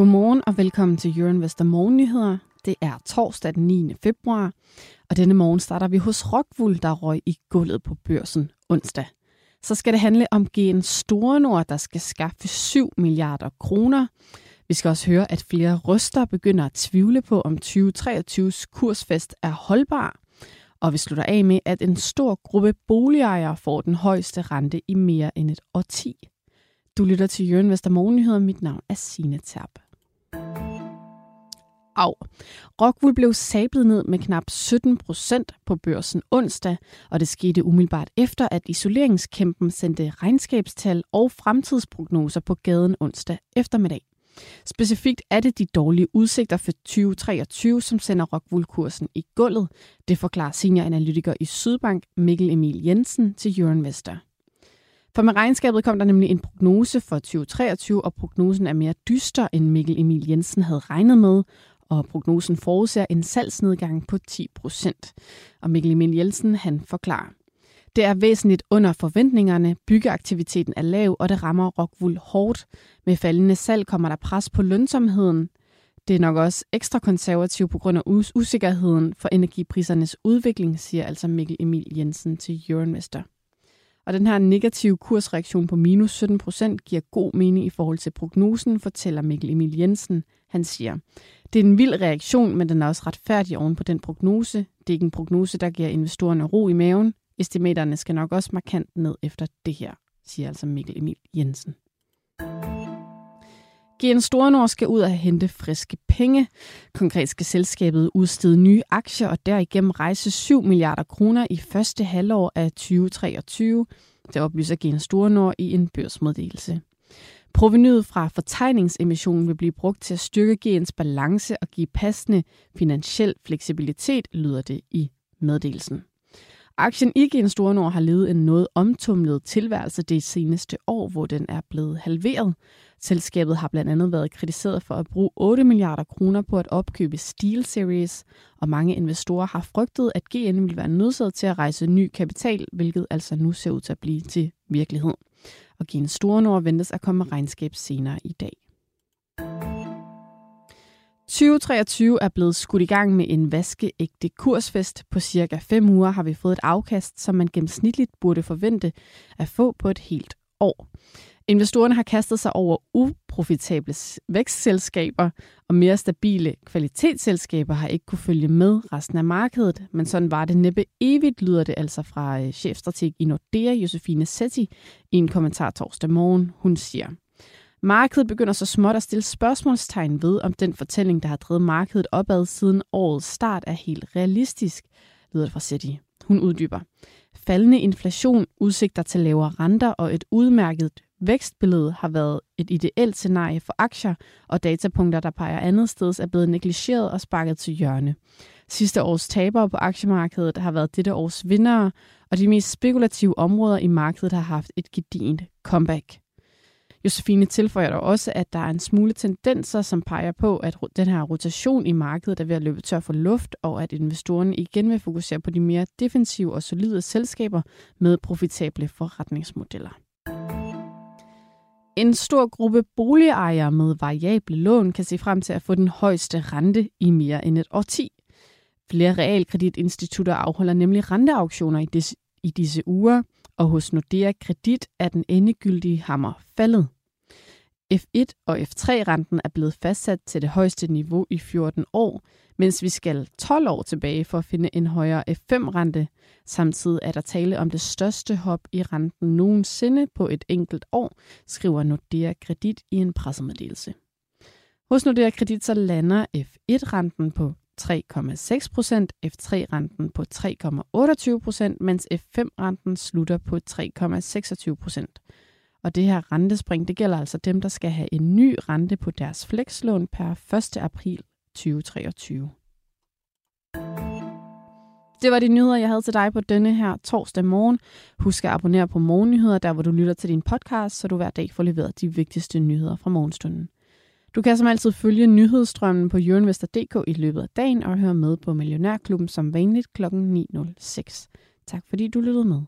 Godmorgen og velkommen til Jørgen Vester Morgennyheder. Det er torsdag den 9. februar, og denne morgen starter vi hos Rockwool, der røg i gulvet på børsen onsdag. Så skal det handle om GN Store Nord, der skal skaffe 7 milliarder kroner. Vi skal også høre, at flere røster begynder at tvivle på, om 2023's kursfest er holdbar. Og vi slutter af med, at en stor gruppe boligejere får den højeste rente i mere end et årti. Du lytter til Jørgen Vester Morgennyheder. Mit navn er Signe Terp. Au. Rockwool blev sablet ned med knap 17 procent på børsen onsdag, og det skete umiddelbart efter, at isoleringskæmpen sendte regnskabstal og fremtidsprognoser på gaden onsdag eftermiddag. Specifikt er det de dårlige udsigter for 2023, som sender Rockwool-kursen i gulvet. Det forklarer senioranalytiker i Sydbank Mikkel Emil Jensen til Jørgen Vester. For med regnskabet kom der nemlig en prognose for 2023, og prognosen er mere dyster, end Mikkel Emil Jensen havde regnet med, og prognosen forudser en salgsnedgang på 10 procent. Og Mikkel Emil Jensen han forklarer. Det er væsentligt under forventningerne, byggeaktiviteten er lav, og det rammer Rockwool hårdt. Med faldende salg kommer der pres på lønsomheden. Det er nok også ekstra konservativ på grund af usikkerheden for energiprisernes udvikling, siger altså Mikkel Emil Jensen til Euroinvestor. Og den her negative kursreaktion på minus 17 procent giver god mening i forhold til prognosen, fortæller Mikkel Emil Jensen. Han siger, det er en vild reaktion, men den er også retfærdig oven på den prognose. Det er ikke en prognose, der giver investorerne ro i maven. Estimaterne skal nok også markant ned efter det her, siger altså Mikkel Emil Jensen. GN Store skal ud og hente friske penge. Konkret skal selskabet udstede nye aktier og derigennem rejse 7 milliarder kroner i første halvår af 2023. Det oplyser GN Store i en børsmeddelelse. Provenyet fra fortegningsemissionen vil blive brugt til at styrke GN's balance og give passende finansiel fleksibilitet, lyder det i meddelelsen. Aktien i Gen Store Nord har levet en noget omtumlet tilværelse det seneste år, hvor den er blevet halveret. Selskabet har blandt andet været kritiseret for at bruge 8 milliarder kroner på at opkøbe Steel Series, og mange investorer har frygtet, at GN vil være nødsaget til at rejse ny kapital, hvilket altså nu ser ud til at blive til virkelighed. Og Gen Store Nord ventes at komme regnskab senere i dag. 2023 er blevet skudt i gang med en vaskeægte kursfest. På cirka 5 uger har vi fået et afkast, som man gennemsnitligt burde forvente at få på et helt år. Investorerne har kastet sig over uprofitable vækstselskaber, og mere stabile kvalitetsselskaber har ikke kunne følge med resten af markedet. Men sådan var det næppe evigt, lyder det altså fra øh, chefstrateg i Nordea, Josefine Setti, i en kommentar torsdag morgen. Hun siger, Markedet begynder så småt at stille spørgsmålstegn ved, om den fortælling, der har drevet markedet opad siden årets start, er helt realistisk, lyder det fra City. Hun uddyber. Faldende inflation, udsigter til lavere renter og et udmærket vækstbillede har været et ideelt scenarie for aktier, og datapunkter, der peger andet sted, er blevet negligeret og sparket til hjørne. Sidste års tabere på aktiemarkedet har været dette års vindere, og de mest spekulative områder i markedet har haft et gedigent comeback. Josefine tilføjer dog også, at der er en smule tendenser, som peger på, at den her rotation i markedet er ved at løbe tør for luft, og at investorerne igen vil fokusere på de mere defensive og solide selskaber med profitable forretningsmodeller. En stor gruppe boligejere med variable lån kan se frem til at få den højeste rente i mere end et årti. Flere realkreditinstitutter afholder nemlig renteauktioner i disse, i disse uger, og hos Nordea Kredit er den endegyldige hammer faldet. F1 og F3-renten er blevet fastsat til det højeste niveau i 14 år, mens vi skal 12 år tilbage for at finde en højere F5-rente. Samtidig er der tale om det største hop i renten nogensinde på et enkelt år, skriver Nordea Kredit i en pressemeddelelse. Hos Nordea Kredit så lander F1-renten på 3,6 procent, F3-renten på 3,28 procent, mens F5-renten slutter på 3,26 procent. Og det her rentespring, det gælder altså dem, der skal have en ny rente på deres flekslån per 1. april 2023. Det var de nyheder, jeg havde til dig på denne her torsdag morgen. Husk at abonnere på Morgennyheder, der hvor du lytter til din podcast, så du hver dag får leveret de vigtigste nyheder fra morgenstunden. Du kan som altid følge nyhedsstrømmen på jørenvester.dk i løbet af dagen og høre med på Millionærklubben som vanligt kl. 9.06. Tak fordi du lyttede med.